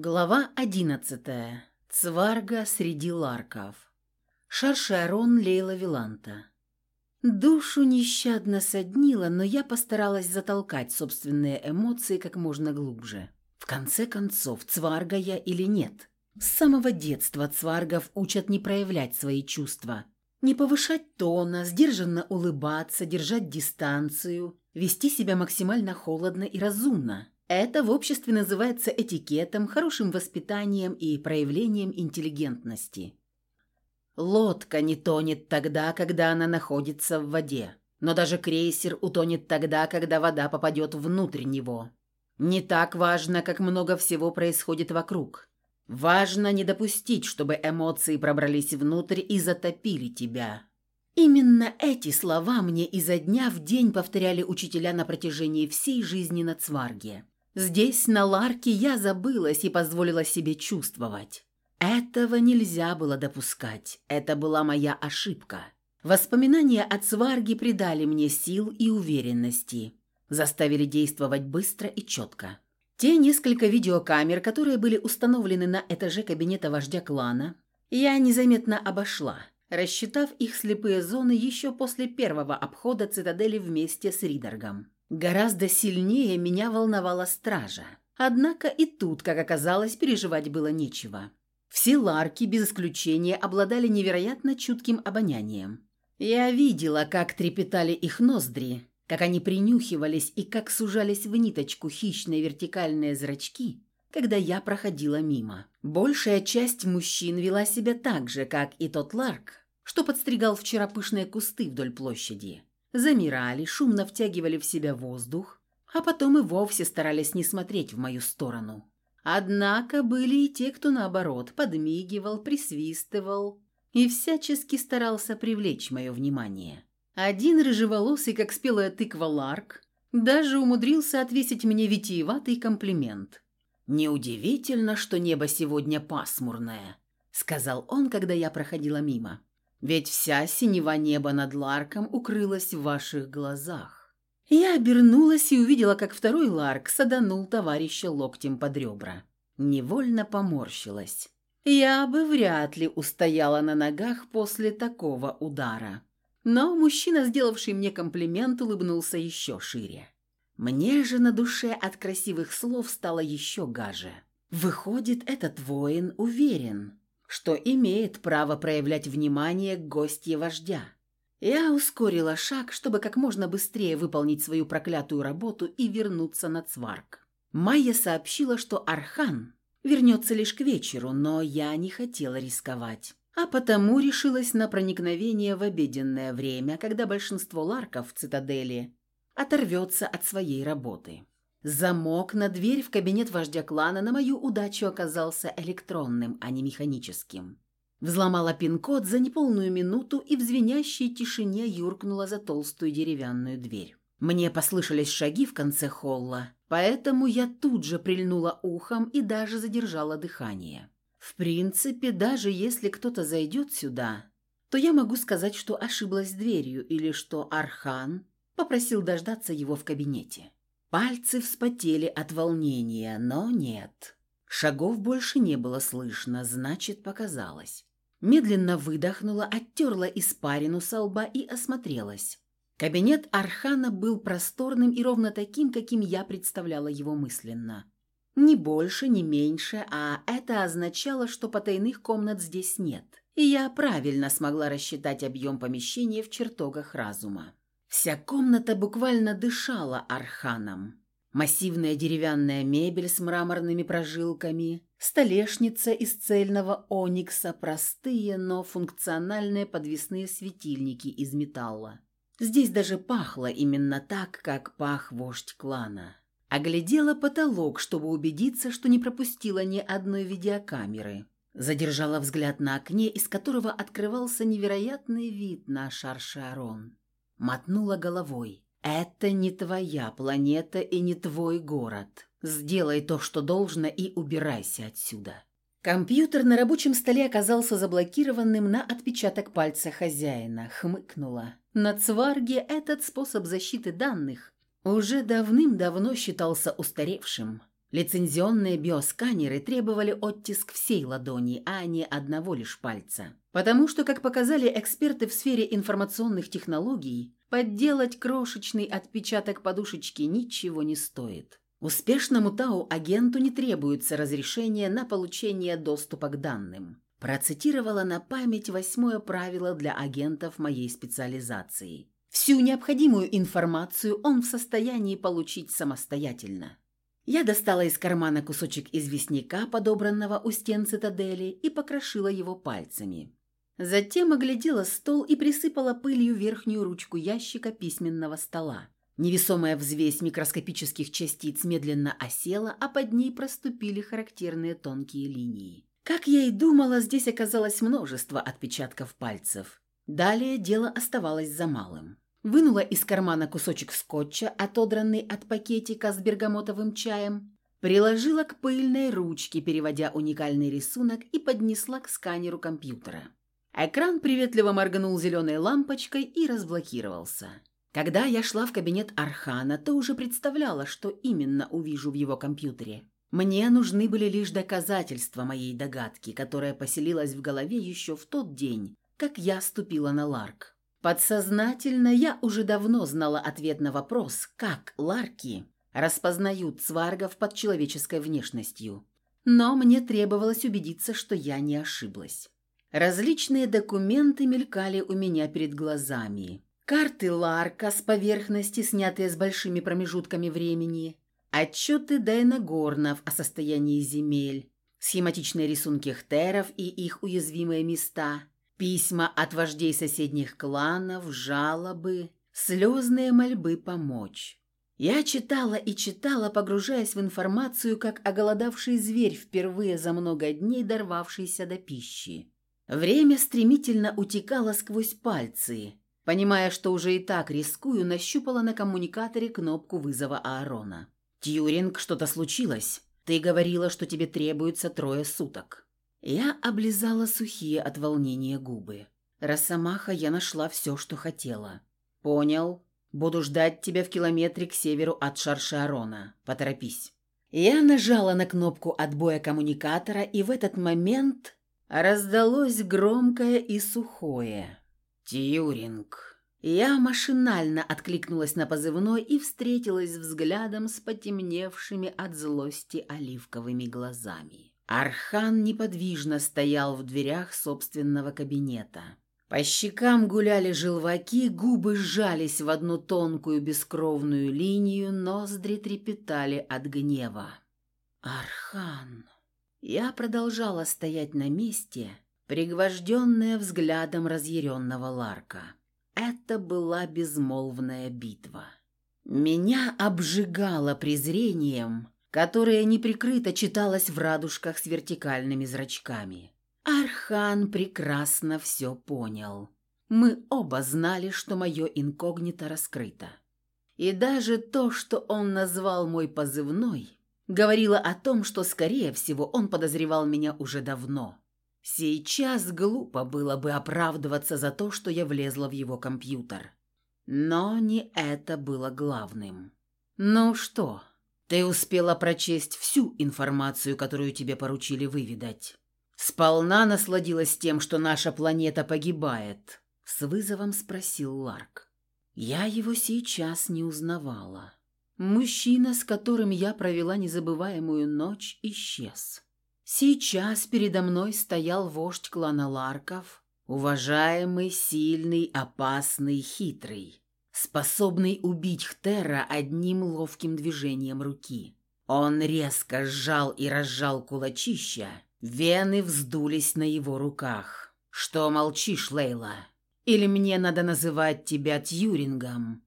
Глава одиннадцатая. Цварга среди ларков. Шаршарон Лейла Виланта. Душу нещадно соднило, но я постаралась затолкать собственные эмоции как можно глубже. В конце концов, цварга я или нет? С самого детства цваргов учат не проявлять свои чувства. Не повышать тона, сдержанно улыбаться, держать дистанцию, вести себя максимально холодно и разумно. Это в обществе называется этикетом, хорошим воспитанием и проявлением интеллигентности. Лодка не тонет тогда, когда она находится в воде. Но даже крейсер утонет тогда, когда вода попадет внутрь него. Не так важно, как много всего происходит вокруг. Важно не допустить, чтобы эмоции пробрались внутрь и затопили тебя. Именно эти слова мне изо дня в день повторяли учителя на протяжении всей жизни на Цварге. Здесь, на Ларке, я забылась и позволила себе чувствовать. Этого нельзя было допускать. Это была моя ошибка. Воспоминания о Цварге придали мне сил и уверенности. Заставили действовать быстро и четко. Те несколько видеокамер, которые были установлены на этаже кабинета вождя клана, я незаметно обошла, рассчитав их слепые зоны еще после первого обхода цитадели вместе с Ридергом. Гораздо сильнее меня волновала стража. Однако и тут, как оказалось, переживать было нечего. Все ларки, без исключения, обладали невероятно чутким обонянием. Я видела, как трепетали их ноздри, как они принюхивались и как сужались в ниточку хищные вертикальные зрачки, когда я проходила мимо. Большая часть мужчин вела себя так же, как и тот ларк, что подстригал вчера пышные кусты вдоль площади замирали, шумно втягивали в себя воздух, а потом и вовсе старались не смотреть в мою сторону. Однако были и те, кто, наоборот, подмигивал, присвистывал и всячески старался привлечь мое внимание. Один рыжеволосый, как спелая тыква Ларк, даже умудрился отвесить мне витиеватый комплимент. «Неудивительно, что небо сегодня пасмурное», — сказал он, когда я проходила мимо. Ведь вся синева неба над Ларком укрылась в ваших глазах. Я обернулась и увидела, как второй Ларк саданул товарища локтем под ребра. Невольно поморщилась. Я бы вряд ли устояла на ногах после такого удара. Но мужчина, сделавший мне комплимент, улыбнулся еще шире. Мне же на душе от красивых слов стало еще гаже. Выходит, этот воин уверен, что имеет право проявлять внимание к гостье вождя. Я ускорила шаг, чтобы как можно быстрее выполнить свою проклятую работу и вернуться на Цварк. Майя сообщила, что Архан вернется лишь к вечеру, но я не хотела рисковать, а потому решилась на проникновение в обеденное время, когда большинство ларков в цитадели оторвется от своей работы. Замок на дверь в кабинет вождя клана на мою удачу оказался электронным, а не механическим. Взломала пин-код за неполную минуту и в звенящей тишине юркнула за толстую деревянную дверь. Мне послышались шаги в конце холла, поэтому я тут же прильнула ухом и даже задержала дыхание. В принципе, даже если кто-то зайдет сюда, то я могу сказать, что ошиблась дверью или что Архан попросил дождаться его в кабинете. Пальцы вспотели от волнения, но нет. Шагов больше не было слышно, значит, показалось. Медленно выдохнула, оттерла испарину со лба и осмотрелась. Кабинет Архана был просторным и ровно таким, каким я представляла его мысленно. Ни больше, ни меньше, а это означало, что потайных комнат здесь нет. И я правильно смогла рассчитать объем помещения в чертогах разума. Вся комната буквально дышала арханом. Массивная деревянная мебель с мраморными прожилками, столешница из цельного оникса, простые, но функциональные подвесные светильники из металла. Здесь даже пахло именно так, как пах вождь клана. Оглядела потолок, чтобы убедиться, что не пропустила ни одной видеокамеры. Задержала взгляд на окне, из которого открывался невероятный вид на Шаршарон. Мотнула головой. «Это не твоя планета и не твой город. Сделай то, что должно, и убирайся отсюда». Компьютер на рабочем столе оказался заблокированным на отпечаток пальца хозяина. Хмыкнула. На Цварге этот способ защиты данных уже давным-давно считался устаревшим. Лицензионные биосканеры требовали оттиск всей ладони, а не одного лишь пальца. Потому что, как показали эксперты в сфере информационных технологий, подделать крошечный отпечаток подушечки ничего не стоит. Успешному ТАУ-агенту не требуется разрешение на получение доступа к данным. Процитировала на память восьмое правило для агентов моей специализации. Всю необходимую информацию он в состоянии получить самостоятельно. Я достала из кармана кусочек известняка, подобранного у стен цитадели, и покрошила его пальцами. Затем оглядела стол и присыпала пылью верхнюю ручку ящика письменного стола. Невесомая взвесь микроскопических частиц медленно осела, а под ней проступили характерные тонкие линии. Как я и думала, здесь оказалось множество отпечатков пальцев. Далее дело оставалось за малым. Вынула из кармана кусочек скотча, отодранный от пакетика с бергамотовым чаем, приложила к пыльной ручке, переводя уникальный рисунок, и поднесла к сканеру компьютера. Экран приветливо моргнул зеленой лампочкой и разблокировался. Когда я шла в кабинет Архана, то уже представляла, что именно увижу в его компьютере. Мне нужны были лишь доказательства моей догадки, которая поселилась в голове еще в тот день, как я ступила на Ларк. Подсознательно я уже давно знала ответ на вопрос, как ларки распознают цваргов под человеческой внешностью. Но мне требовалось убедиться, что я не ошиблась. Различные документы мелькали у меня перед глазами. Карты Ларка с поверхности, снятые с большими промежутками времени, отчеты Дайна Горнов о состоянии земель, схематичные рисунки хтеров и их уязвимые места – Письма от вождей соседних кланов, жалобы, слезные мольбы помочь. Я читала и читала, погружаясь в информацию, как оголодавший зверь, впервые за много дней дорвавшийся до пищи. Время стремительно утекало сквозь пальцы. Понимая, что уже и так рискую, нащупала на коммуникаторе кнопку вызова Аарона. «Тьюринг, что-то случилось. Ты говорила, что тебе требуется трое суток». Я облизала сухие от волнения губы. Росомаха я нашла все, что хотела. «Понял. Буду ждать тебя в километре к северу от Шаршарона. Поторопись». Я нажала на кнопку отбоя коммуникатора, и в этот момент раздалось громкое и сухое. «Тьюринг». Я машинально откликнулась на позывной и встретилась взглядом с потемневшими от злости оливковыми глазами. Архан неподвижно стоял в дверях собственного кабинета. По щекам гуляли желваки, губы сжались в одну тонкую бескровную линию, ноздри трепетали от гнева. «Архан!» Я продолжала стоять на месте, пригвожденная взглядом разъяренного Ларка. Это была безмолвная битва. Меня обжигало презрением, которое неприкрыто читалось в радужках с вертикальными зрачками. Архан прекрасно все понял. Мы оба знали, что мое инкогнито раскрыто. И даже то, что он назвал мой позывной, говорило о том, что, скорее всего, он подозревал меня уже давно. Сейчас глупо было бы оправдываться за то, что я влезла в его компьютер. Но не это было главным. «Ну что, ты успела прочесть всю информацию, которую тебе поручили выведать. Сполна насладилась тем, что наша планета погибает?» С вызовом спросил Ларк. Я его сейчас не узнавала. Мужчина, с которым я провела незабываемую ночь, исчез. Сейчас передо мной стоял вождь клана Ларков, уважаемый, сильный, опасный, хитрый способный убить Хтера одним ловким движением руки. Он резко сжал и разжал кулачища, вены вздулись на его руках. «Что молчишь, Лейла? Или мне надо называть тебя Тьюрингом?»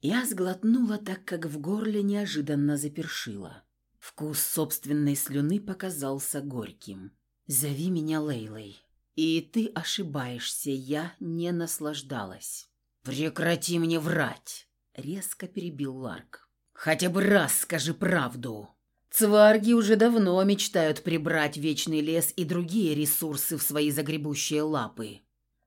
Я сглотнула так, как в горле неожиданно запершило. Вкус собственной слюны показался горьким. «Зови меня Лейлой». «И ты ошибаешься, я не наслаждалась». «Прекрати мне врать!» — резко перебил Ларк. «Хотя бы раз скажи правду!» Цварги уже давно мечтают прибрать вечный лес и другие ресурсы в свои загребущие лапы.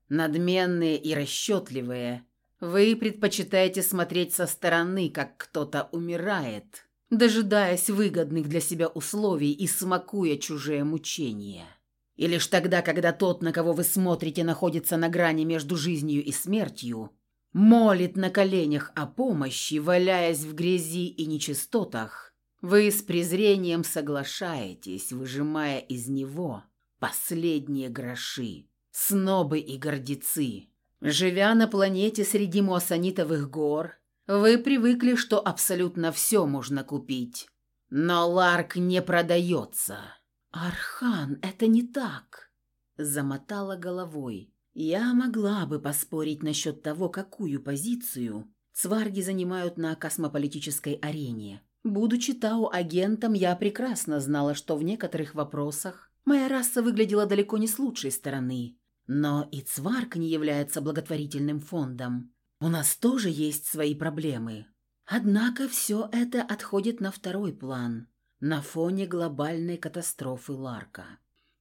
Надменные и расчетливые, вы предпочитаете смотреть со стороны, как кто-то умирает, дожидаясь выгодных для себя условий и смакуя чужие мучения. И лишь тогда, когда тот, на кого вы смотрите, находится на грани между жизнью и смертью, молит на коленях о помощи, валяясь в грязи и нечистотах, вы с презрением соглашаетесь, выжимая из него последние гроши, снобы и гордецы. Живя на планете среди муассанитовых гор, вы привыкли, что абсолютно все можно купить. Но Ларк не продается. «Архан, это не так!» Замотала головой. Я могла бы поспорить насчет того, какую позицию цварги занимают на космополитической арене. Будучи Тау-агентом, я прекрасно знала, что в некоторых вопросах моя раса выглядела далеко не с лучшей стороны. Но и цварг не является благотворительным фондом. У нас тоже есть свои проблемы. Однако все это отходит на второй план на фоне глобальной катастрофы Ларка.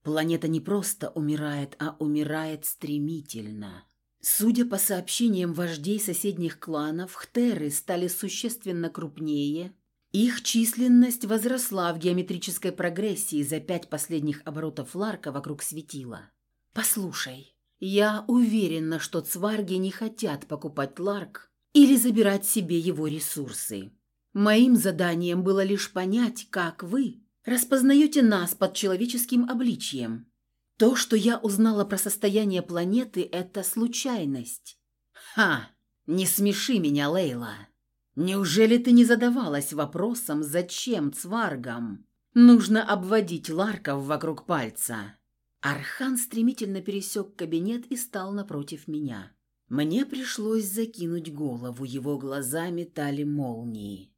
Планета не просто умирает, а умирает стремительно. Судя по сообщениям вождей соседних кланов, хтеры стали существенно крупнее. Их численность возросла в геометрической прогрессии за пять последних оборотов Ларка вокруг светила. «Послушай, я уверена, что цварги не хотят покупать Ларк или забирать себе его ресурсы. Моим заданием было лишь понять, как вы распознаете нас под человеческим обличием. То, что я узнала про состояние планеты, это случайность. Ха! Не смеши меня, Лейла. Неужели ты не задавалась вопросом, зачем цваргам нужно обводить ларков вокруг пальца? Архан стремительно пересек кабинет и стал напротив меня. Мне пришлось закинуть голову, его глаза метали молнии.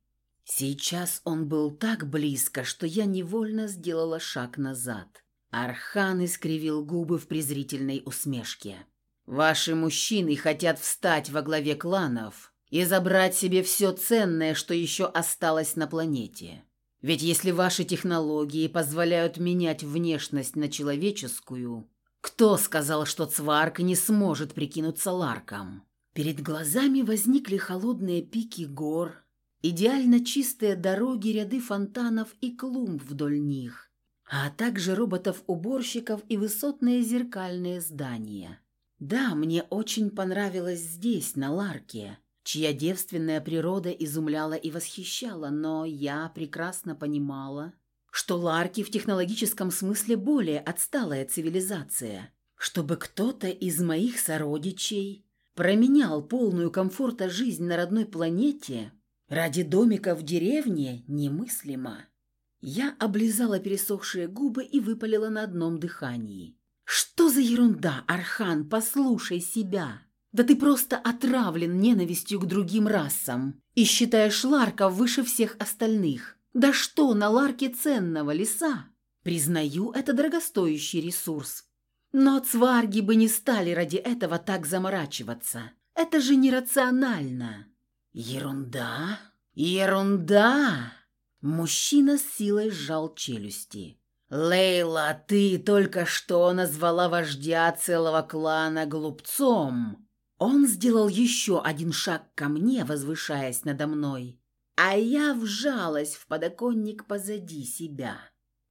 Сейчас он был так близко, что я невольно сделала шаг назад. Архан искривил губы в презрительной усмешке. «Ваши мужчины хотят встать во главе кланов и забрать себе все ценное, что еще осталось на планете. Ведь если ваши технологии позволяют менять внешность на человеческую, кто сказал, что Цварк не сможет прикинуться Ларком?» Перед глазами возникли холодные пики гор, идеально чистые дороги, ряды фонтанов и клумб вдоль них, а также роботов-уборщиков и высотные зеркальные здания. Да, мне очень понравилось здесь, на Ларке, чья девственная природа изумляла и восхищала, но я прекрасно понимала, что Ларки в технологическом смысле более отсталая цивилизация. Чтобы кто-то из моих сородичей променял полную комфорта жизнь на родной планете – Ради домика в деревне немыслимо. Я облизала пересохшие губы и выпалила на одном дыхании. «Что за ерунда, Архан, послушай себя! Да ты просто отравлен ненавистью к другим расам и считаешь Ларка выше всех остальных. Да что на Ларке ценного леса? Признаю, это дорогостоящий ресурс. Но цварги бы не стали ради этого так заморачиваться. Это же нерационально!» «Ерунда? Ерунда!» Мужчина с силой сжал челюсти. «Лейла, ты только что назвала вождя целого клана глупцом!» Он сделал еще один шаг ко мне, возвышаясь надо мной, а я вжалась в подоконник позади себя.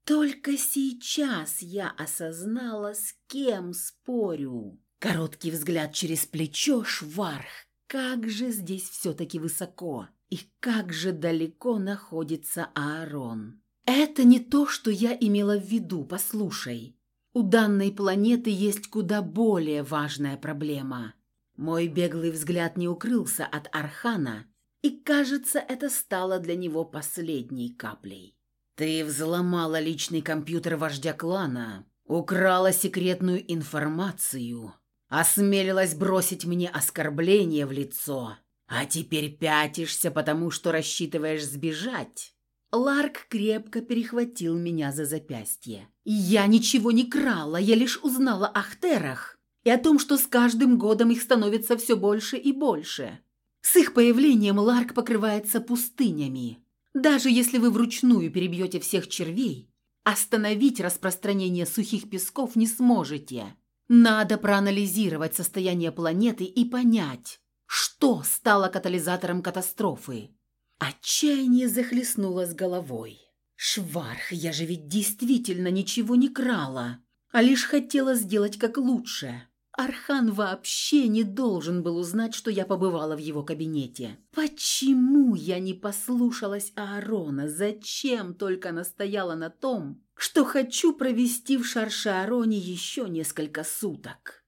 Только сейчас я осознала, с кем спорю. Короткий взгляд через плечо, шварх, как же здесь все-таки высоко, и как же далеко находится Аарон. Это не то, что я имела в виду, послушай. У данной планеты есть куда более важная проблема. Мой беглый взгляд не укрылся от Архана, и, кажется, это стало для него последней каплей. Ты взломала личный компьютер вождя клана, украла секретную информацию, Осмелилась бросить мне оскорбление в лицо, а теперь пятишься, потому что рассчитываешь сбежать. Ларк крепко перехватил меня за запястье. Я ничего не крала, я лишь узнала о Хтерах и о том, что с каждым годом их становится все больше и больше. С их появлением Ларк покрывается пустынями. Даже если вы вручную перебьете всех червей, остановить распространение сухих песков не сможете. Надо проанализировать состояние планеты и понять, что стало катализатором катастрофы. Отчаяние захлестнуло с головой. «Шварх, я же ведь действительно ничего не крала, а лишь хотела сделать как лучше. Архан вообще не должен был узнать, что я побывала в его кабинете. Почему я не послушалась Аарона? Зачем только настояла на том, что хочу провести в Шаршаароне еще несколько суток?»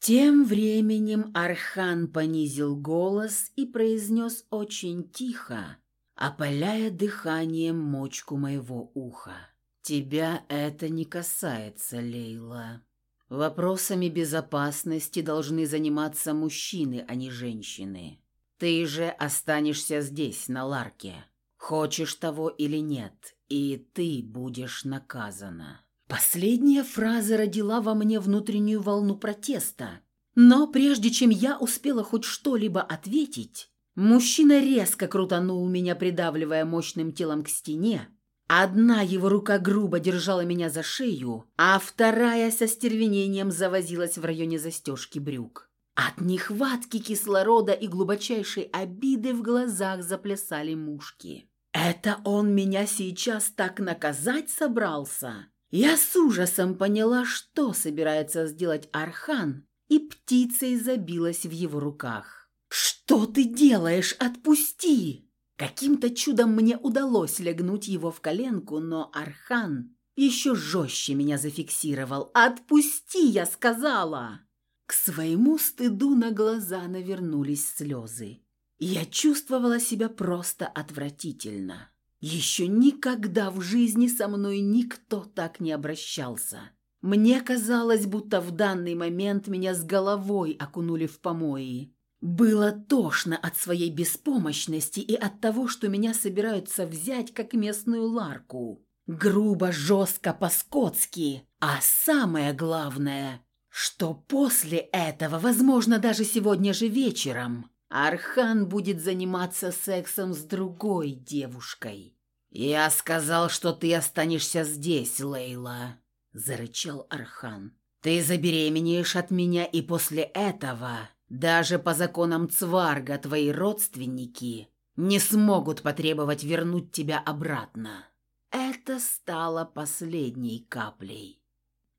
Тем временем Архан понизил голос и произнес очень тихо, опаляя дыханием мочку моего уха. «Тебя это не касается, Лейла. Вопросами безопасности должны заниматься мужчины, а не женщины. Ты же останешься здесь, на Ларке. Хочешь того или нет, и ты будешь наказана». Последняя фраза родила во мне внутреннюю волну протеста. Но прежде чем я успела хоть что-либо ответить, мужчина резко крутанул меня, придавливая мощным телом к стене. Одна его рука грубо держала меня за шею, а вторая со стервенением завозилась в районе застежки брюк. От нехватки кислорода и глубочайшей обиды в глазах заплясали мушки. «Это он меня сейчас так наказать собрался?» Я с ужасом поняла, что собирается сделать Архан, и птицей забилась в его руках. «Что ты делаешь? Отпусти!» Каким-то чудом мне удалось легнуть его в коленку, но Архан еще жестче меня зафиксировал. «Отпусти!» – я сказала. К своему стыду на глаза навернулись слезы. Я чувствовала себя просто отвратительно. Еще никогда в жизни со мной никто так не обращался. Мне казалось, будто в данный момент меня с головой окунули в помои. Было тошно от своей беспомощности и от того, что меня собираются взять как местную ларку. Грубо, жестко, по-скотски. А самое главное, что после этого, возможно, даже сегодня же вечером, Архан будет заниматься сексом с другой девушкой. «Я сказал, что ты останешься здесь, Лейла», — зарычал Архан. «Ты забеременеешь от меня, и после этого, даже по законам Цварга, твои родственники не смогут потребовать вернуть тебя обратно». Это стало последней каплей.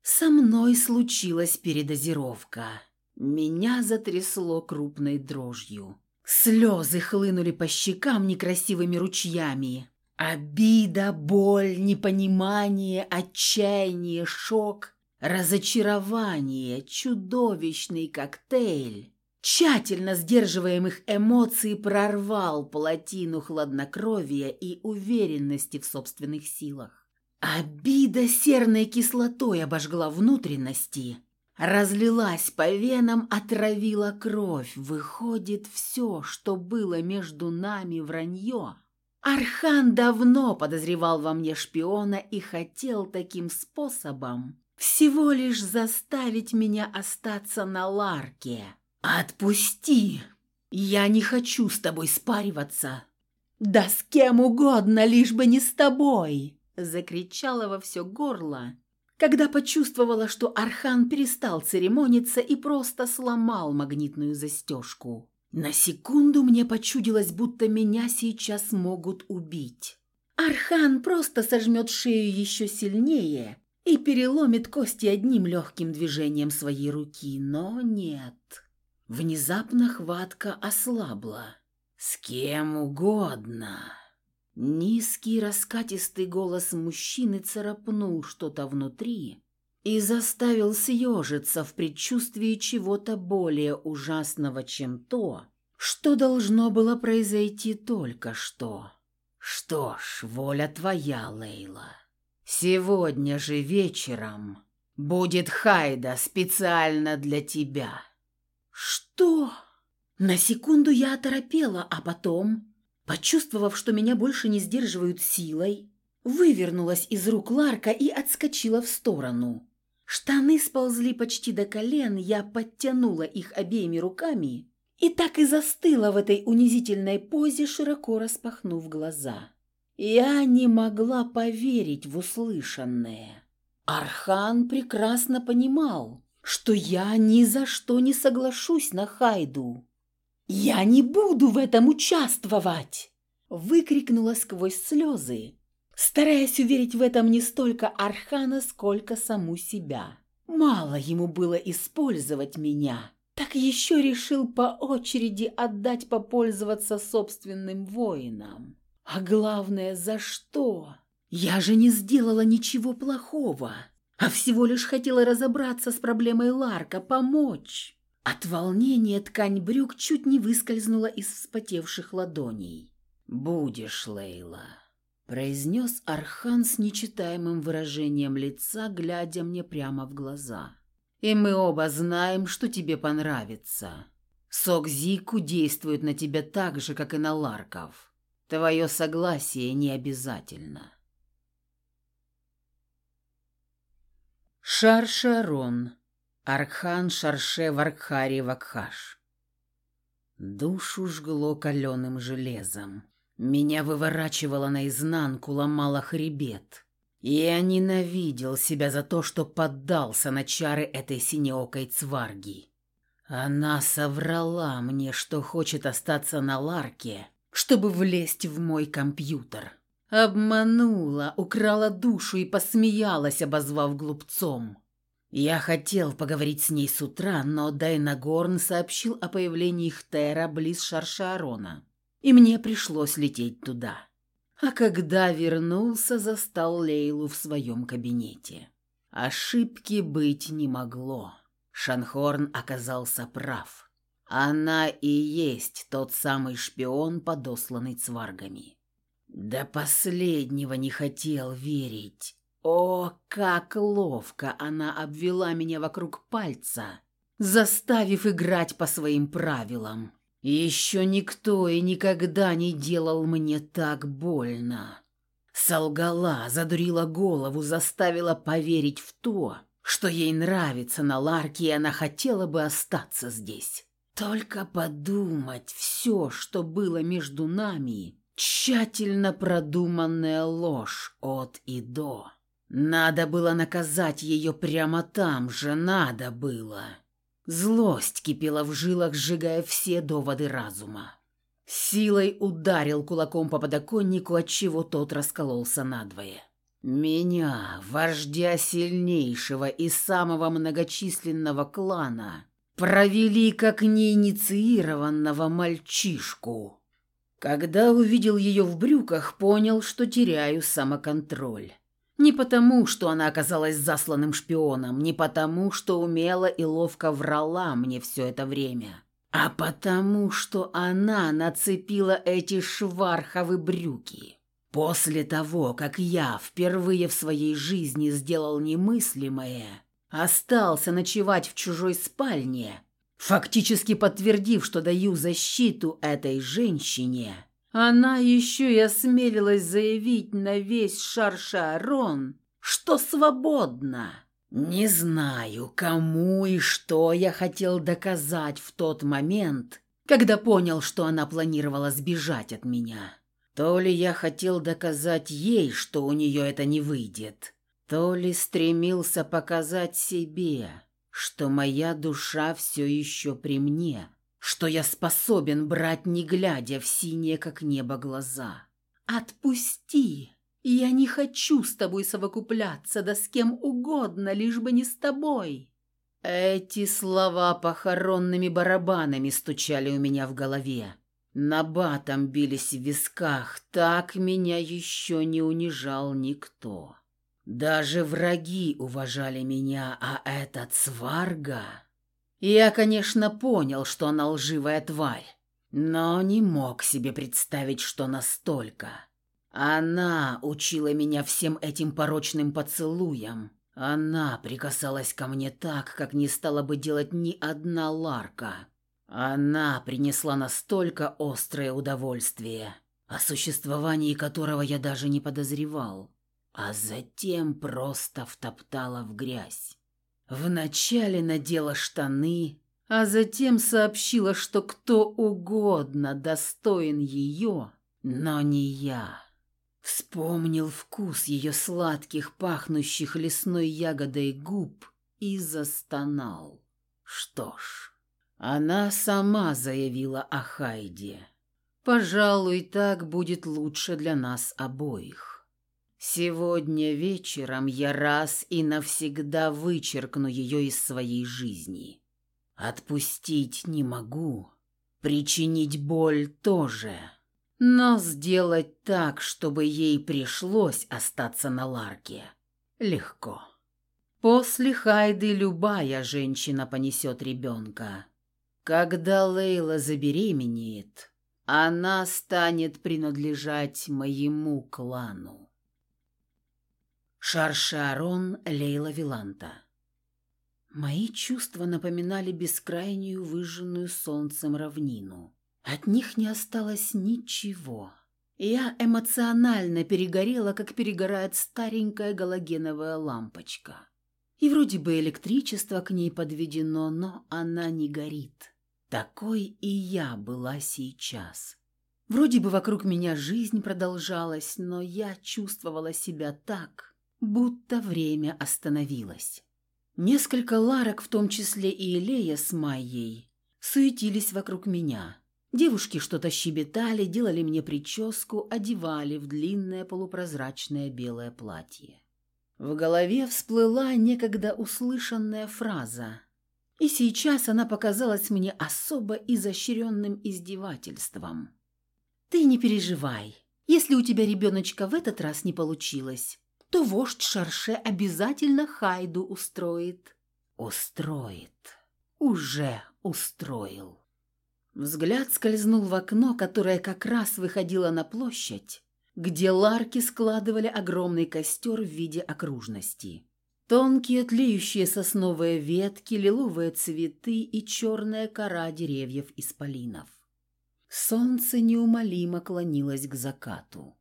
Со мной случилась передозировка. Меня затрясло крупной дрожью. Слезы хлынули по щекам некрасивыми ручьями. Обида, боль, непонимание, отчаяние, шок, разочарование, чудовищный коктейль. Тщательно сдерживаемых эмоций прорвал плотину хладнокровия и уверенности в собственных силах. Обида серной кислотой обожгла внутренности, разлилась по венам, отравила кровь. Выходит, все, что было между нами, вранье. Архан давно подозревал во мне шпиона и хотел таким способом всего лишь заставить меня остаться на Ларке. «Отпусти! Я не хочу с тобой спариваться!» «Да с кем угодно, лишь бы не с тобой!» Закричала во все горло, когда почувствовала, что Архан перестал церемониться и просто сломал магнитную застежку. На секунду мне почудилось, будто меня сейчас могут убить. Архан просто сожмет шею еще сильнее и переломит кости одним легким движением своей руки, но нет. Внезапно хватка ослабла. «С кем угодно!» Низкий раскатистый голос мужчины царапнул что-то внутри, и заставил съежиться в предчувствии чего-то более ужасного, чем то, что должно было произойти только что. Что ж, воля твоя, Лейла. Сегодня же вечером будет Хайда специально для тебя. Что? На секунду я оторопела, а потом, почувствовав, что меня больше не сдерживают силой, вывернулась из рук Ларка и отскочила в сторону. Штаны сползли почти до колен, я подтянула их обеими руками и так и застыла в этой унизительной позе, широко распахнув глаза. Я не могла поверить в услышанное. Архан прекрасно понимал, что я ни за что не соглашусь на Хайду. «Я не буду в этом участвовать!» Выкрикнула сквозь слезы, стараясь уверить в этом не столько Архана, сколько саму себя. Мало ему было использовать меня, так еще решил по очереди отдать попользоваться собственным воинам. А главное, за что? Я же не сделала ничего плохого, а всего лишь хотела разобраться с проблемой Ларка, помочь. От волнения ткань брюк чуть не выскользнула из вспотевших ладоней. «Будешь, Лейла», — произнес Архан с нечитаемым выражением лица, глядя мне прямо в глаза. И мы оба знаем, что тебе понравится. Сок Зику действует на тебя так же, как и на Ларков. Твое согласие не обязательно. Шар-Шарон. Архан Шарше Варкхари Вакхаш. Душу жгло каленым железом. Меня выворачивало наизнанку, ломало хребет. Я ненавидел себя за то, что поддался на чары этой синеокой цварги. Она соврала мне, что хочет остаться на ларке, чтобы влезть в мой компьютер. Обманула, украла душу и посмеялась, обозвав глупцом. Я хотел поговорить с ней с утра, но Дайнагорн сообщил о появлении Хтера близ Шаршарона, и мне пришлось лететь туда а когда вернулся, застал Лейлу в своем кабинете. Ошибки быть не могло. Шанхорн оказался прав. Она и есть тот самый шпион, подосланный цваргами. До последнего не хотел верить. О, как ловко она обвела меня вокруг пальца, заставив играть по своим правилам. Еще никто и никогда не делал мне так больно. Солгала, задурила голову, заставила поверить в то, что ей нравится на Ларке, и она хотела бы остаться здесь. Только подумать, все, что было между нами, тщательно продуманная ложь от и до. Надо было наказать ее прямо там же, надо было. Злость кипела в жилах, сжигая все доводы разума. Силой ударил кулаком по подоконнику, отчего тот раскололся надвое. Меня, вождя сильнейшего и самого многочисленного клана, провели как неинициированного мальчишку. Когда увидел ее в брюках, понял, что теряю самоконтроль. Не потому, что она оказалась засланным шпионом, не потому, что умело и ловко врала мне все это время, а потому, что она нацепила эти шварховы брюки. После того, как я впервые в своей жизни сделал немыслимое, остался ночевать в чужой спальне, фактически подтвердив, что даю защиту этой женщине, она еще и осмелилась заявить на весь Шаршарон, что свободна. Не знаю, кому и что я хотел доказать в тот момент, когда понял, что она планировала сбежать от меня. То ли я хотел доказать ей, что у нее это не выйдет, то ли стремился показать себе, что моя душа все еще при мне что я способен брать, не глядя в синие, как небо, глаза. «Отпусти! Я не хочу с тобой совокупляться, да с кем угодно, лишь бы не с тобой!» Эти слова похоронными барабанами стучали у меня в голове. Набатом бились в висках, так меня еще не унижал никто. Даже враги уважали меня, а этот сварга... Я, конечно, понял, что она лживая тварь, но не мог себе представить, что настолько. Она учила меня всем этим порочным поцелуям. Она прикасалась ко мне так, как не стала бы делать ни одна Ларка. Она принесла настолько острое удовольствие, о существовании которого я даже не подозревал, а затем просто втоптала в грязь. Вначале надела штаны, а затем сообщила, что кто угодно достоин ее, но не я. Вспомнил вкус ее сладких, пахнущих лесной ягодой губ и застонал. Что ж, она сама заявила о Хайде. Пожалуй, так будет лучше для нас обоих. Сегодня вечером я раз и навсегда вычеркну ее из своей жизни. Отпустить не могу, причинить боль тоже, но сделать так, чтобы ей пришлось остаться на Ларке, легко. После Хайды любая женщина понесет ребенка. Когда Лейла забеременеет, она станет принадлежать моему клану. Шаршарон Лейла Виланта Мои чувства напоминали бескрайнюю выжженную солнцем равнину. От них не осталось ничего. Я эмоционально перегорела, как перегорает старенькая галогеновая лампочка. И вроде бы электричество к ней подведено, но она не горит. Такой и я была сейчас. Вроде бы вокруг меня жизнь продолжалась, но я чувствовала себя так, будто время остановилось. Несколько ларок, в том числе и Элея с Майей, суетились вокруг меня. Девушки что-то щебетали, делали мне прическу, одевали в длинное полупрозрачное белое платье. В голове всплыла некогда услышанная фраза, и сейчас она показалась мне особо изощренным издевательством. «Ты не переживай. Если у тебя ребеночка в этот раз не получилось, то вождь Шарше обязательно Хайду устроит». «Устроит. Уже устроил». Взгляд скользнул в окно, которое как раз выходило на площадь, где ларки складывали огромный костер в виде окружности. Тонкие тлеющие сосновые ветки, лиловые цветы и черная кора деревьев исполинов. Солнце неумолимо клонилось к закату.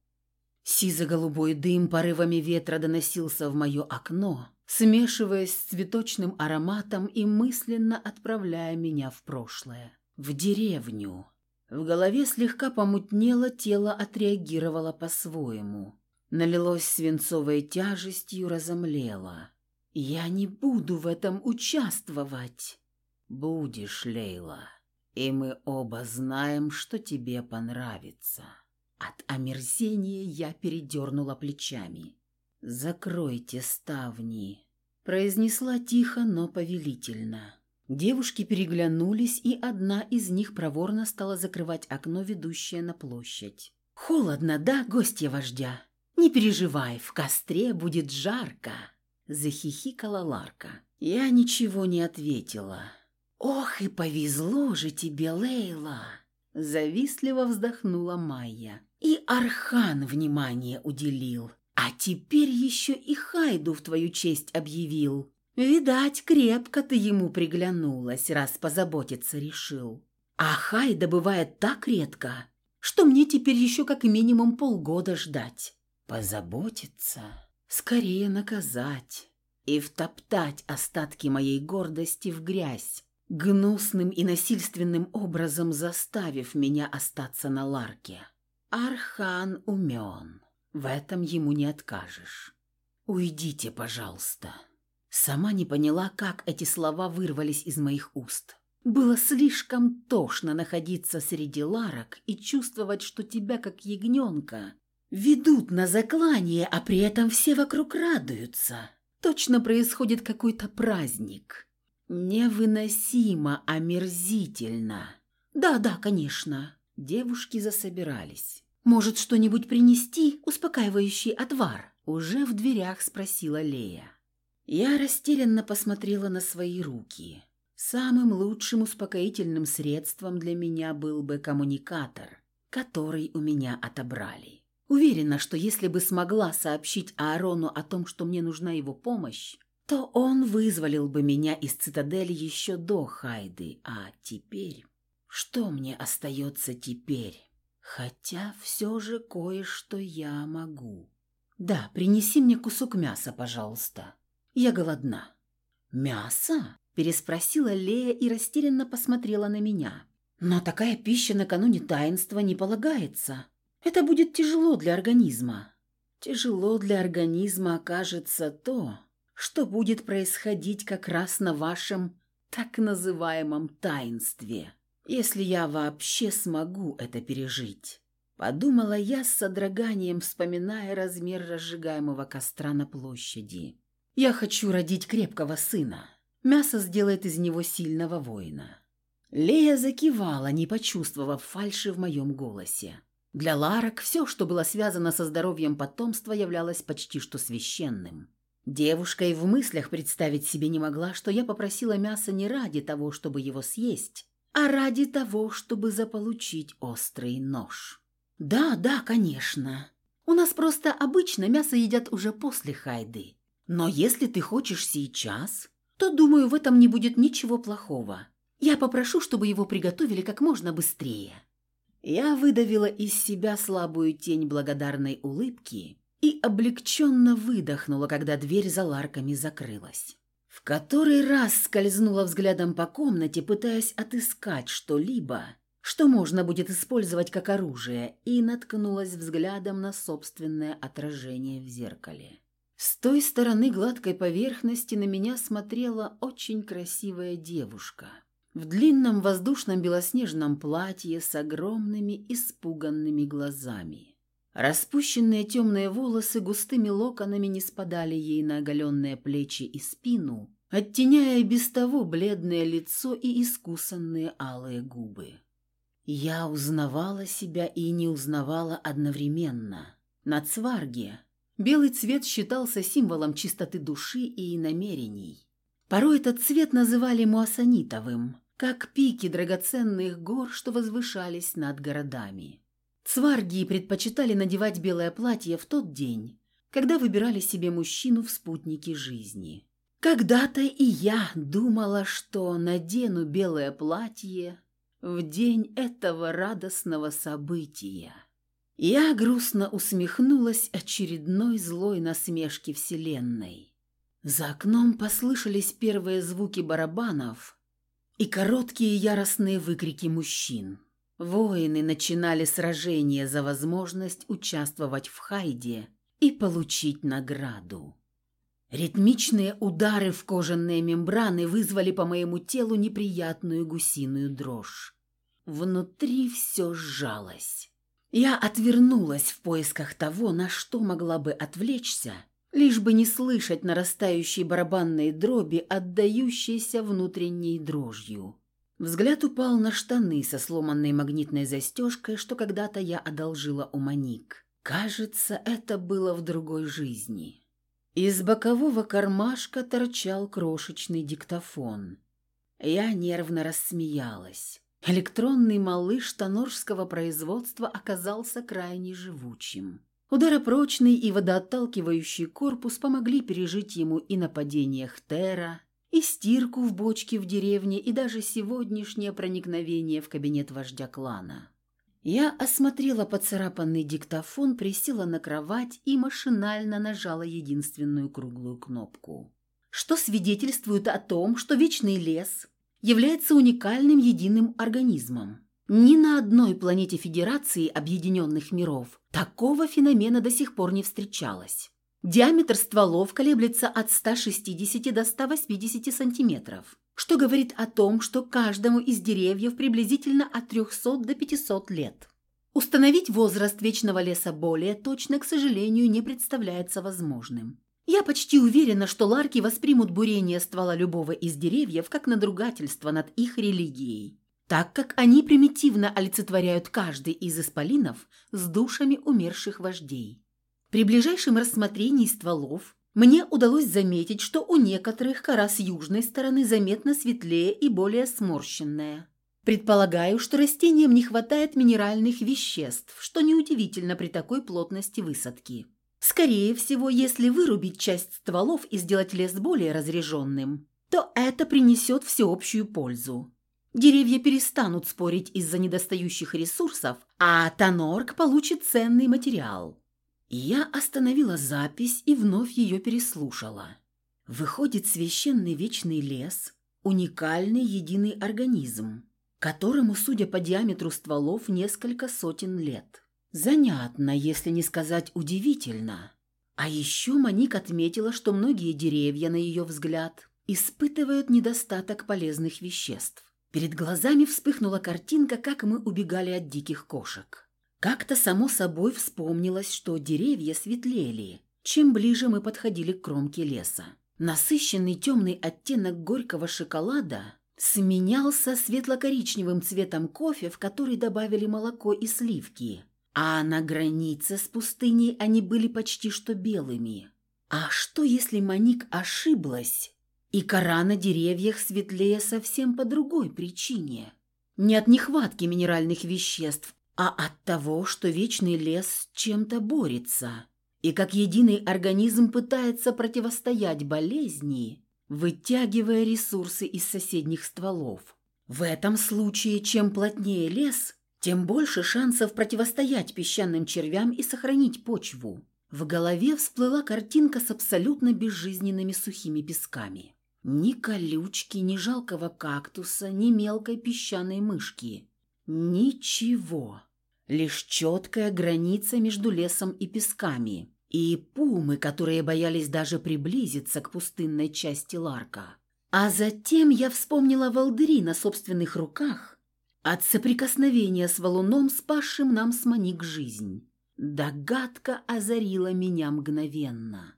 Сизо-голубой дым порывами ветра доносился в мое окно, смешиваясь с цветочным ароматом и мысленно отправляя меня в прошлое, в деревню, в голове слегка помутнело, тело отреагировало по-своему. Налилось свинцовой тяжестью, разомлело. «Я не буду в этом участвовать!» «Будешь, Лейла, и мы оба знаем, что тебе понравится». От омерзения я передернула плечами. «Закройте ставни», — произнесла тихо, но повелительно. Девушки переглянулись, и одна из них проворно стала закрывать окно, ведущее на площадь. «Холодно, да, гостья вождя? Не переживай, в костре будет жарко!» Захихикала Ларка. Я ничего не ответила. «Ох, и повезло же тебе, Лейла!» Завистливо вздохнула Майя. «И Архан внимание уделил, а теперь еще и Хайду в твою честь объявил. Видать, крепко ты ему приглянулась, раз позаботиться решил. А Хайда бывает так редко, что мне теперь еще как минимум полгода ждать. Позаботиться, скорее наказать и втоптать остатки моей гордости в грязь, гнусным и насильственным образом заставив меня остаться на ларке. Архан умен, в этом ему не откажешь. Уйдите, пожалуйста. Сама не поняла, как эти слова вырвались из моих уст. Было слишком тошно находиться среди ларок и чувствовать, что тебя, как ягненка, ведут на заклание, а при этом все вокруг радуются. Точно происходит какой-то праздник. Невыносимо, омерзительно. Да-да, конечно. Девушки засобирались. «Может, что-нибудь принести, успокаивающий отвар?» Уже в дверях спросила Лея. Я растерянно посмотрела на свои руки. Самым лучшим успокоительным средством для меня был бы коммуникатор, который у меня отобрали. Уверена, что если бы смогла сообщить Аарону о том, что мне нужна его помощь, то он вызволил бы меня из цитадели еще до Хайды. А теперь... Что мне остается теперь? Хотя все же кое-что я могу. Да, принеси мне кусок мяса, пожалуйста. Я голодна». «Мясо?» – переспросила Лея и растерянно посмотрела на меня. «Но такая пища накануне таинства не полагается. Это будет тяжело для организма». «Тяжело для организма окажется то, что будет происходить как раз на вашем так называемом таинстве». Если я вообще смогу это пережить. Подумала я с содроганием, вспоминая размер разжигаемого костра на площади. Я хочу родить крепкого сына. Мясо сделает из него сильного воина. Лея закивала, не почувствовав фальши в моем голосе. Для Ларок все, что было связано со здоровьем потомства, являлось почти что священным. Девушка и в мыслях представить себе не могла, что я попросила мясо не ради того, чтобы его съесть, а ради того, чтобы заполучить острый нож. «Да, да, конечно. У нас просто обычно мясо едят уже после хайды. Но если ты хочешь сейчас, то, думаю, в этом не будет ничего плохого. Я попрошу, чтобы его приготовили как можно быстрее». Я выдавила из себя слабую тень благодарной улыбки и облегченно выдохнула, когда дверь за ларками закрылась. Который раз скользнула взглядом по комнате, пытаясь отыскать что-либо, что можно будет использовать как оружие, и наткнулась взглядом на собственное отражение в зеркале. С той стороны гладкой поверхности на меня смотрела очень красивая девушка в длинном воздушном белоснежном платье с огромными испуганными глазами. Распущенные темные волосы густыми локонами не спадали ей на оголенные плечи и спину, оттеняя без того бледное лицо и искусанные алые губы. Я узнавала себя и не узнавала одновременно. На цварге белый цвет считался символом чистоты души и намерений. Порой этот цвет называли муассанитовым, как пики драгоценных гор, что возвышались над городами. Цварги предпочитали надевать белое платье в тот день, когда выбирали себе мужчину в спутнике жизни. Когда-то и я думала, что надену белое платье в день этого радостного события. Я грустно усмехнулась очередной злой насмешки Вселенной. За окном послышались первые звуки барабанов и короткие яростные выкрики мужчин. Воины начинали сражение за возможность участвовать в хайде и получить награду. Ритмичные удары в кожаные мембраны вызвали по моему телу неприятную гусиную дрожь. Внутри все сжалось. Я отвернулась в поисках того, на что могла бы отвлечься, лишь бы не слышать нарастающей барабанной дроби, отдающейся внутренней дрожью. Взгляд упал на штаны со сломанной магнитной застежкой, что когда-то я одолжила у Маник. Кажется, это было в другой жизни. Из бокового кармашка торчал крошечный диктофон. Я нервно рассмеялась. Электронный малыш тоноржского производства оказался крайне живучим. Ударопрочный и водоотталкивающий корпус помогли пережить ему и нападение Хтера, и стирку в бочке в деревне, и даже сегодняшнее проникновение в кабинет вождя клана. Я осмотрела поцарапанный диктофон, присела на кровать и машинально нажала единственную круглую кнопку. Что свидетельствует о том, что Вечный лес является уникальным единым организмом. Ни на одной планете Федерации Объединенных Миров такого феномена до сих пор не встречалось. Диаметр стволов колеблется от 160 до 180 сантиметров, что говорит о том, что каждому из деревьев приблизительно от 300 до 500 лет. Установить возраст вечного леса более точно, к сожалению, не представляется возможным. Я почти уверена, что ларки воспримут бурение ствола любого из деревьев как надругательство над их религией, так как они примитивно олицетворяют каждый из исполинов с душами умерших вождей. При ближайшем рассмотрении стволов мне удалось заметить, что у некоторых кора с южной стороны заметно светлее и более сморщенная. Предполагаю, что растениям не хватает минеральных веществ, что неудивительно при такой плотности высадки. Скорее всего, если вырубить часть стволов и сделать лес более разреженным, то это принесет всеобщую пользу. Деревья перестанут спорить из-за недостающих ресурсов, а Тонорг получит ценный материал. Я остановила запись и вновь ее переслушала. Выходит, священный вечный лес – уникальный единый организм, которому, судя по диаметру стволов, несколько сотен лет. Занятно, если не сказать удивительно. А еще Маник отметила, что многие деревья, на ее взгляд, испытывают недостаток полезных веществ. Перед глазами вспыхнула картинка, как мы убегали от диких кошек. Как-то само собой вспомнилось, что деревья светлели, чем ближе мы подходили к кромке леса. Насыщенный темный оттенок горького шоколада сменялся светло-коричневым цветом кофе, в который добавили молоко и сливки. А на границе с пустыней они были почти что белыми. А что, если Маник ошиблась, и кора на деревьях светлее совсем по другой причине? Не от нехватки минеральных веществ, а от того, что вечный лес чем-то борется и как единый организм пытается противостоять болезни, вытягивая ресурсы из соседних стволов. В этом случае, чем плотнее лес, тем больше шансов противостоять песчаным червям и сохранить почву. В голове всплыла картинка с абсолютно безжизненными сухими песками. Ни колючки, ни жалкого кактуса, ни мелкой песчаной мышки. Ничего. Лишь четкая граница между лесом и песками и пумы, которые боялись даже приблизиться к пустынной части Ларка. А затем я вспомнила волдыри на собственных руках от соприкосновения с валуном, спасшим нам с Маник жизнь. Догадка озарила меня мгновенно.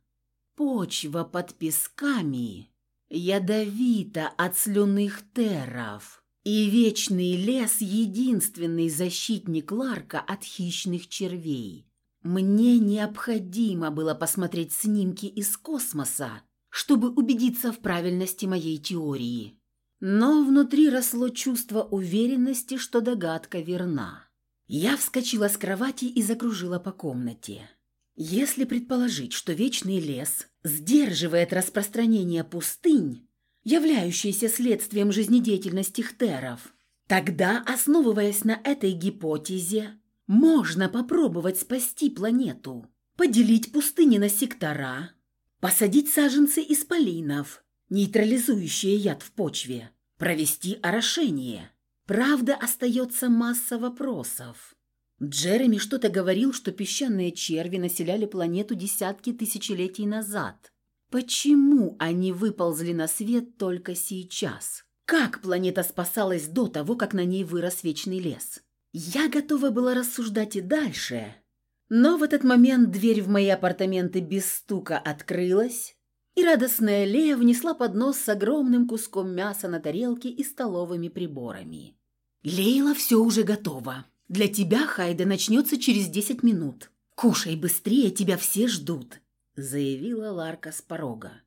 Почва под песками ядовита от слюных терров, и вечный лес — единственный защитник Ларка от хищных червей. Мне необходимо было посмотреть снимки из космоса, чтобы убедиться в правильности моей теории. Но внутри росло чувство уверенности, что догадка верна. Я вскочила с кровати и закружила по комнате. Если предположить, что вечный лес сдерживает распространение пустынь, являющиеся следствием жизнедеятельности хтеров, тогда, основываясь на этой гипотезе, можно попробовать спасти планету, поделить пустыни на сектора, посадить саженцы исполинов, нейтрализующие яд в почве, провести орошение. Правда, остается масса вопросов. Джереми что-то говорил, что песчаные черви населяли планету десятки тысячелетий назад. Почему они выползли на свет только сейчас? Как планета спасалась до того, как на ней вырос вечный лес? Я готова была рассуждать и дальше, но в этот момент дверь в мои апартаменты без стука открылась, и радостная Лея внесла поднос с огромным куском мяса на тарелке и столовыми приборами. «Лейла, все уже готово. Для тебя, Хайда, начнется через десять минут. Кушай быстрее, тебя все ждут», — заявила Ларка с порога.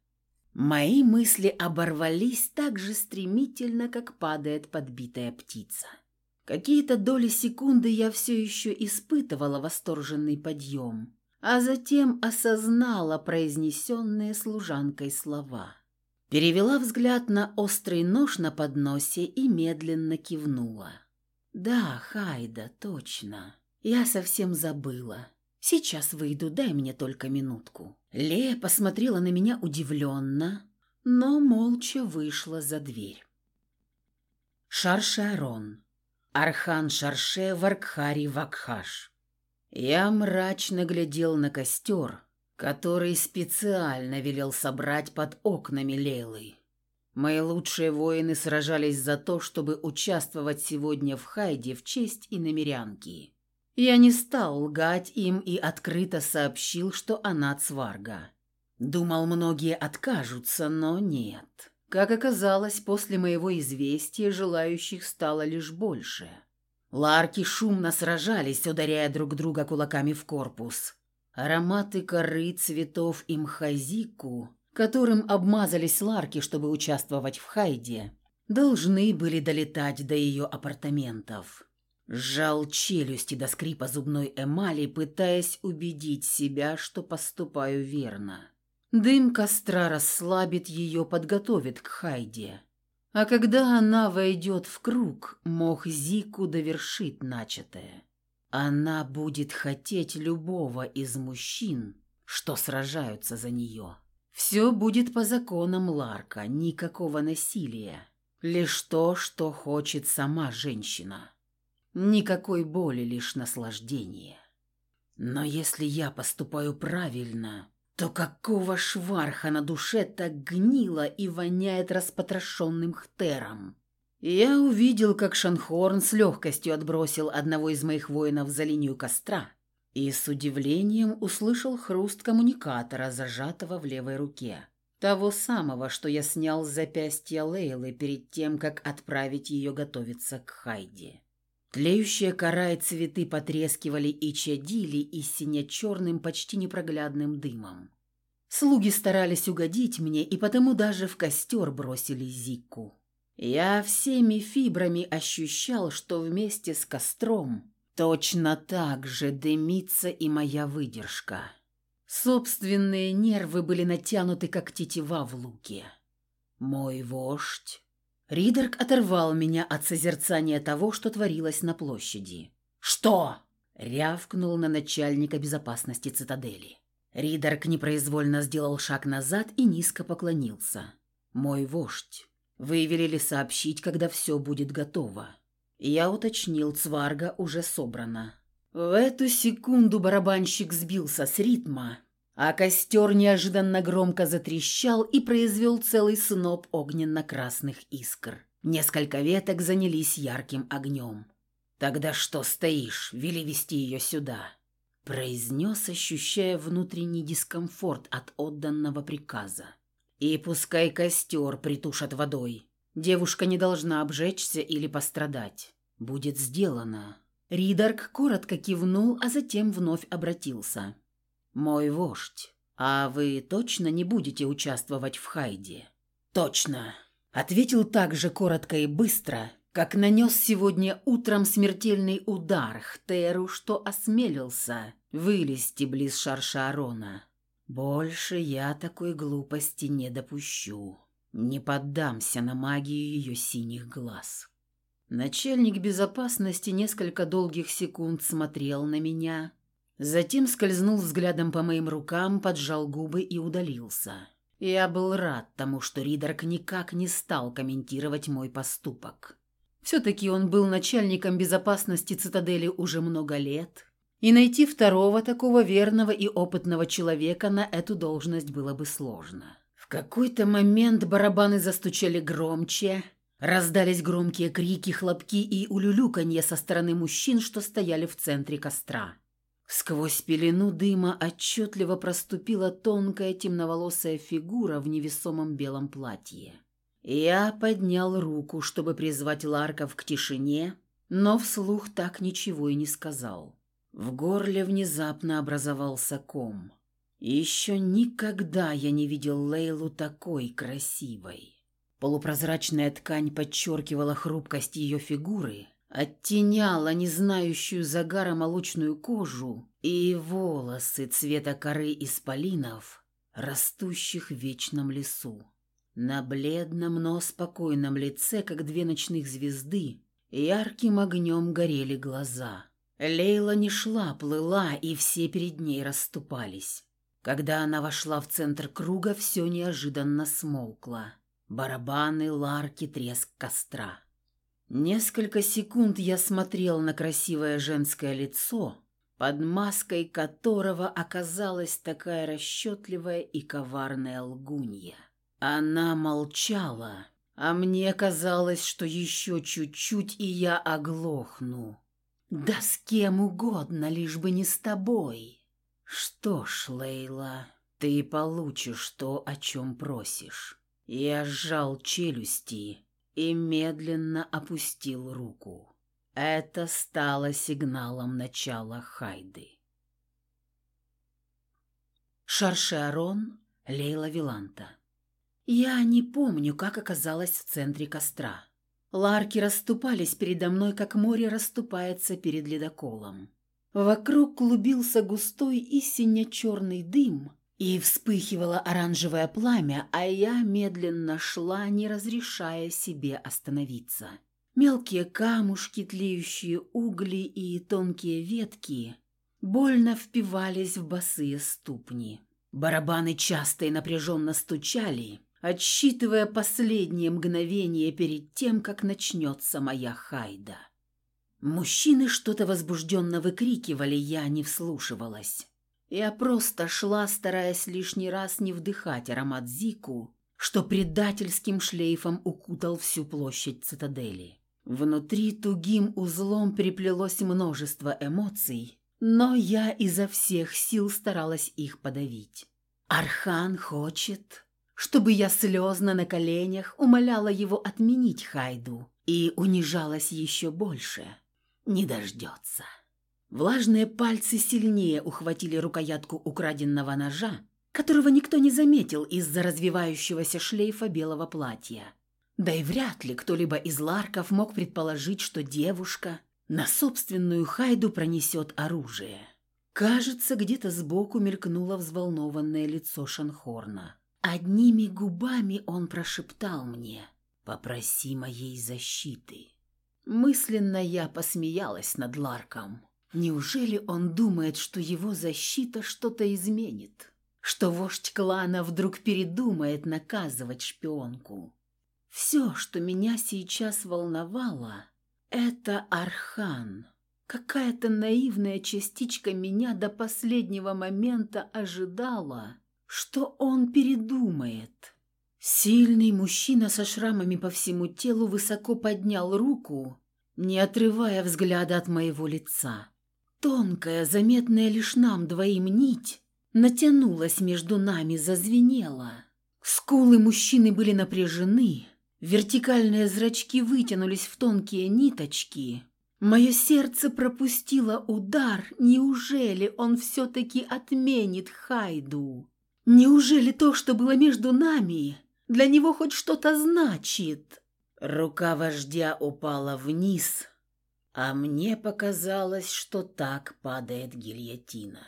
Мои мысли оборвались так же стремительно, как падает подбитая птица. Какие-то доли секунды я все еще испытывала восторженный подъем, а затем осознала произнесенные служанкой слова. Перевела взгляд на острый нож на подносе и медленно кивнула. «Да, Хайда, точно. Я совсем забыла. Сейчас выйду, дай мне только минутку». Лея посмотрела на меня удивленно, но молча вышла за дверь. Шаршарон. Архан Шарше Варкхари Вакхаш. Я мрачно глядел на костер, который специально велел собрать под окнами Лейлы. Мои лучшие воины сражались за то, чтобы участвовать сегодня в Хайде в честь и намерянки. Я не стал лгать им и открыто сообщил, что она цварга. Думал, многие откажутся, но нет. Как оказалось, после моего известия желающих стало лишь больше. Ларки шумно сражались, ударяя друг друга кулаками в корпус. Ароматы коры, цветов и мхазику, которым обмазались ларки, чтобы участвовать в хайде, должны были долетать до ее апартаментов. Сжал челюсти до скрипа зубной эмали, пытаясь убедить себя, что поступаю верно. Дым костра расслабит ее, подготовит к Хайде. А когда она войдет в круг, мох Зику довершит начатое. Она будет хотеть любого из мужчин, что сражаются за нее. Все будет по законам Ларка, никакого насилия. Лишь то, что хочет сама женщина. Никакой боли, лишь наслаждение. Но если я поступаю правильно, то какого шварха на душе так гнило и воняет распотрошенным хтером? Я увидел, как Шанхорн с легкостью отбросил одного из моих воинов за линию костра и с удивлением услышал хруст коммуникатора, зажатого в левой руке. Того самого, что я снял с запястья Лейлы перед тем, как отправить ее готовиться к Хайде. Тлеющая кора и цветы потрескивали и чадили и сине-черным, почти непроглядным дымом. Слуги старались угодить мне, и потому даже в костер бросили Зикку. Я всеми фибрами ощущал, что вместе с костром точно так же дымится и моя выдержка. Собственные нервы были натянуты, как тетива в луке. Мой вождь. Ридерк оторвал меня от созерцания того, что творилось на площади. «Что?» — рявкнул на начальника безопасности цитадели. Ридерк непроизвольно сделал шаг назад и низко поклонился. «Мой вождь». Вы велели сообщить, когда все будет готово. Я уточнил, цварга уже собрана. В эту секунду барабанщик сбился с ритма, а костер неожиданно громко затрещал и произвел целый сноп огненно-красных искр. Несколько веток занялись ярким огнем. «Тогда что стоишь? Вели вести ее сюда», — произнес, ощущая внутренний дискомфорт от отданного приказа. И пускай костер притушат водой. Девушка не должна обжечься или пострадать. Будет сделано. Ридарк коротко кивнул, а затем вновь обратился. «Мой вождь, а вы точно не будете участвовать в Хайде?» «Точно!» Ответил так же коротко и быстро, как нанес сегодня утром смертельный удар Хтеру, что осмелился вылезти близ Шаршарона. Больше я такой глупости не допущу. Не поддамся на магию ее синих глаз. Начальник безопасности несколько долгих секунд смотрел на меня, затем скользнул взглядом по моим рукам, поджал губы и удалился. Я был рад тому, что Ридерк никак не стал комментировать мой поступок. Все-таки он был начальником безопасности цитадели уже много лет, и найти второго такого верного и опытного человека на эту должность было бы сложно. В какой-то момент барабаны застучали громче, раздались громкие крики, хлопки и улюлюканье со стороны мужчин, что стояли в центре костра. Сквозь пелену дыма отчетливо проступила тонкая темноволосая фигура в невесомом белом платье. Я поднял руку, чтобы призвать Ларков к тишине, но вслух так ничего и не сказал. В горле внезапно образовался ком. Еще никогда я не видел Лейлу такой красивой. Полупрозрачная ткань подчеркивала хрупкость ее фигуры, оттеняла незнающую загара молочную кожу и волосы цвета коры исполинов, растущих в вечном лесу. На бледном, но спокойном лице, как две ночных звезды, ярким огнем горели глаза — Лейла не шла, плыла, и все перед ней расступались. Когда она вошла в центр круга, все неожиданно смолкло. Барабаны, ларки, треск костра. Несколько секунд я смотрел на красивое женское лицо, под маской которого оказалась такая расчетливая и коварная лгунья. Она молчала, а мне казалось, что еще чуть-чуть, и я оглохну. Да с кем угодно, лишь бы не с тобой. Что ж, Лейла, ты получишь то, о чем просишь. Я сжал челюсти и медленно опустил руку. Это стало сигналом начала Хайды. Шаршеарон, Лейла Виланта. Я не помню, как оказалась в центре костра. Ларки расступались передо мной, как море расступается перед ледоколом. Вокруг клубился густой и сине-черный дым, и вспыхивало оранжевое пламя, а я медленно шла, не разрешая себе остановиться. Мелкие камушки, тлеющие угли и тонкие ветки больно впивались в босые ступни. Барабаны часто и напряженно стучали, отсчитывая последние мгновения перед тем, как начнется моя хайда. Мужчины что-то возбужденно выкрикивали, я не вслушивалась. Я просто шла, стараясь лишний раз не вдыхать аромат Зику, что предательским шлейфом укутал всю площадь цитадели. Внутри тугим узлом переплелось множество эмоций, но я изо всех сил старалась их подавить. Архан хочет, чтобы я слезно на коленях умоляла его отменить Хайду и унижалась еще больше. Не дождется. Влажные пальцы сильнее ухватили рукоятку украденного ножа, которого никто не заметил из-за развивающегося шлейфа белого платья. Да и вряд ли кто-либо из ларков мог предположить, что девушка на собственную хайду пронесет оружие. Кажется, где-то сбоку мелькнуло взволнованное лицо Шанхорна. Одними губами он прошептал мне «Попроси моей защиты». Мысленно я посмеялась над Ларком. Неужели он думает, что его защита что-то изменит? Что вождь клана вдруг передумает наказывать шпионку? Все, что меня сейчас волновало, это Архан. Какая-то наивная частичка меня до последнего момента ожидала, что он передумает. Сильный мужчина со шрамами по всему телу высоко поднял руку, не отрывая взгляда от моего лица. Тонкая, заметная лишь нам двоим нить, натянулась между нами, зазвенела. Скулы мужчины были напряжены, Вертикальные зрачки вытянулись в тонкие ниточки. Мое сердце пропустило удар. Неужели он все-таки отменит Хайду? Неужели то, что было между нами, для него хоть что-то значит? Рука вождя упала вниз, а мне показалось, что так падает гильотина.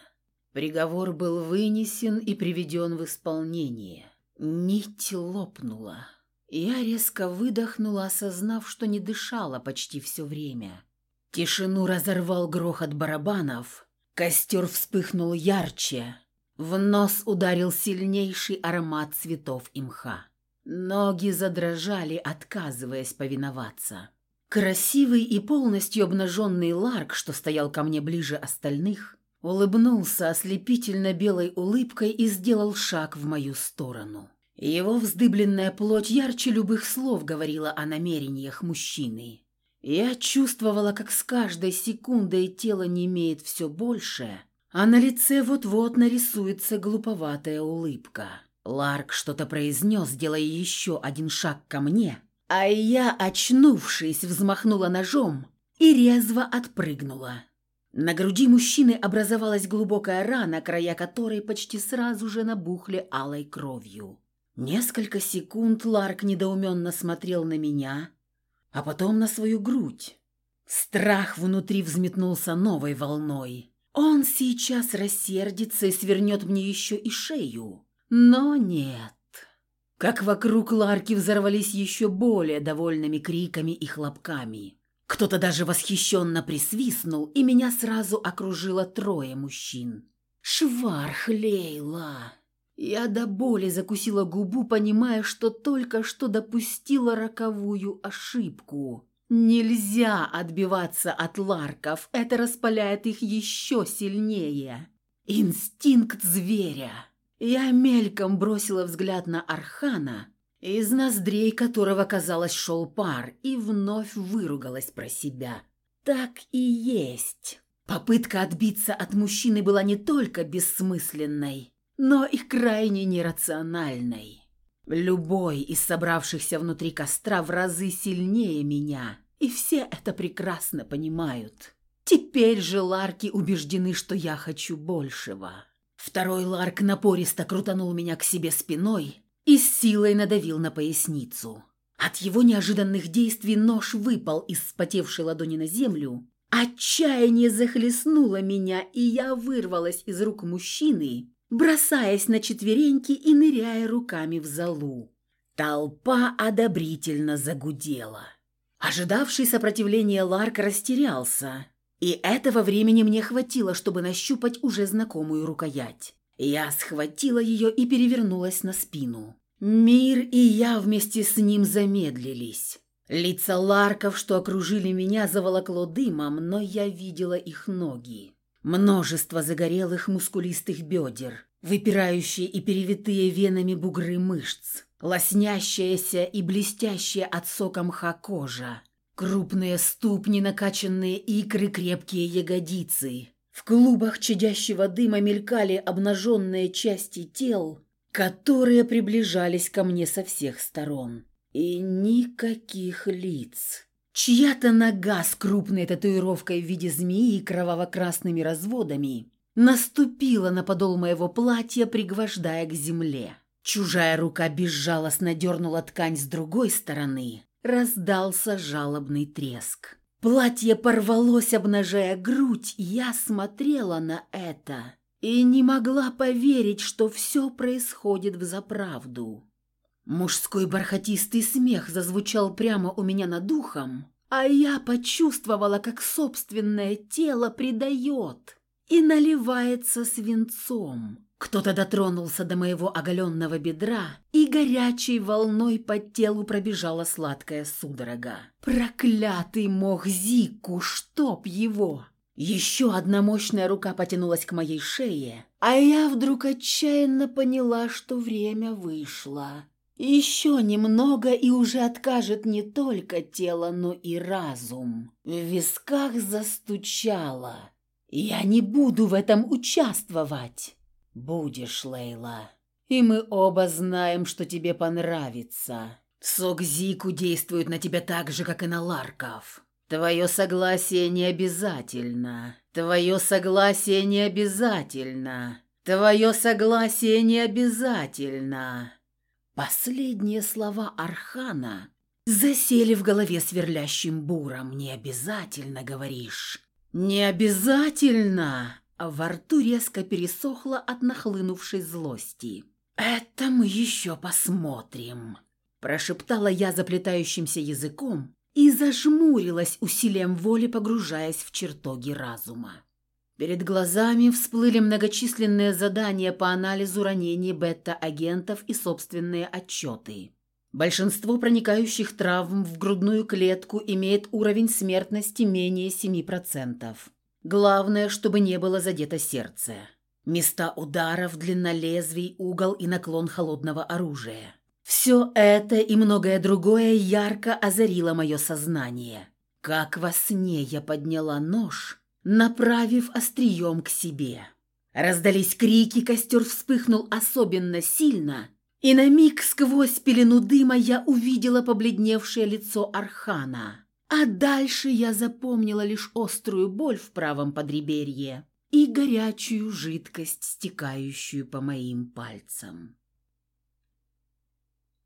Приговор был вынесен и приведен в исполнение. Нить лопнула. Я резко выдохнула, осознав, что не дышала почти все время. Тишину разорвал грохот барабанов. Костер вспыхнул ярче. В нос ударил сильнейший аромат цветов и мха. Ноги задрожали, отказываясь повиноваться. Красивый и полностью обнаженный Ларк, что стоял ко мне ближе остальных, улыбнулся ослепительно белой улыбкой и сделал шаг в мою сторону. Его вздыбленная плоть ярче любых слов говорила о намерениях мужчины. Я чувствовала, как с каждой секундой тело не имеет все больше, а на лице вот-вот нарисуется глуповатая улыбка. Ларк что-то произнес, делая еще один шаг ко мне, а я, очнувшись, взмахнула ножом и резво отпрыгнула. На груди мужчины образовалась глубокая рана, края которой почти сразу же набухли алой кровью. Несколько секунд Ларк недоуменно смотрел на меня, а потом на свою грудь. Страх внутри взметнулся новой волной. Он сейчас рассердится и свернет мне еще и шею. Но нет. Как вокруг Ларки взорвались еще более довольными криками и хлопками. Кто-то даже восхищенно присвистнул, и меня сразу окружило трое мужчин. «Шварх Лейла!» Я до боли закусила губу, понимая, что только что допустила роковую ошибку. Нельзя отбиваться от ларков, это распаляет их еще сильнее. Инстинкт зверя. Я мельком бросила взгляд на Архана, из ноздрей которого, казалось, шел пар, и вновь выругалась про себя. Так и есть. Попытка отбиться от мужчины была не только бессмысленной, но и крайне нерациональной. Любой из собравшихся внутри костра в разы сильнее меня, и все это прекрасно понимают. Теперь же ларки убеждены, что я хочу большего. Второй ларк напористо крутанул меня к себе спиной и с силой надавил на поясницу. От его неожиданных действий нож выпал из вспотевшей ладони на землю, Отчаяние захлестнуло меня, и я вырвалась из рук мужчины бросаясь на четвереньки и ныряя руками в залу. Толпа одобрительно загудела. Ожидавший сопротивления Ларк растерялся, и этого времени мне хватило, чтобы нащупать уже знакомую рукоять. Я схватила ее и перевернулась на спину. Мир и я вместе с ним замедлились. Лица Ларков, что окружили меня, заволокло дымом, но я видела их ноги. Множество загорелых мускулистых бедер, выпирающие и перевитые венами бугры мышц, лоснящаяся и блестящая от сока мха кожа, крупные ступни, накачанные икры, крепкие ягодицы. В клубах чадящего дыма мелькали обнаженные части тел, которые приближались ко мне со всех сторон. И никаких лиц. Чья-то нога с крупной татуировкой в виде змеи и кроваво-красными разводами наступила на подол моего платья, пригвождая к земле. Чужая рука безжалостно дернула ткань с другой стороны. Раздался жалобный треск. Платье порвалось, обнажая грудь, я смотрела на это и не могла поверить, что все происходит в заправду. Мужской бархатистый смех зазвучал прямо у меня над духом, а я почувствовала, как собственное тело предает и наливается свинцом. Кто-то дотронулся до моего оголенного бедра, и горячей волной по телу пробежала сладкая судорога. Проклятый Мохзику, чтоб его! Еще одна мощная рука потянулась к моей шее, а я вдруг отчаянно поняла, что время вышло. Еще немного и уже откажет не только тело, но и разум. В висках застучало. Я не буду в этом участвовать. Будешь, Лейла. И мы оба знаем, что тебе понравится. Сок Зику действует на тебя так же, как и на Ларков. Твое согласие не обязательно. Твое согласие не обязательно. Твое согласие не обязательно. Последние слова Архана засели в голове сверлящим буром. «Не обязательно, говоришь?» «Не обязательно!» А Во рту резко пересохло от нахлынувшей злости. «Это мы еще посмотрим!» Прошептала я заплетающимся языком и зажмурилась усилием воли, погружаясь в чертоги разума. Перед глазами всплыли многочисленные задания по анализу ранений бета-агентов и собственные отчеты. Большинство проникающих травм в грудную клетку имеет уровень смертности менее 7%. Главное, чтобы не было задето сердце. Места ударов, длина лезвий, угол и наклон холодного оружия. Все это и многое другое ярко озарило мое сознание. Как во сне я подняла нож – направив острием к себе. Раздались крики, костер вспыхнул особенно сильно, и на миг сквозь пелену дыма я увидела побледневшее лицо Архана. А дальше я запомнила лишь острую боль в правом подреберье и горячую жидкость, стекающую по моим пальцам.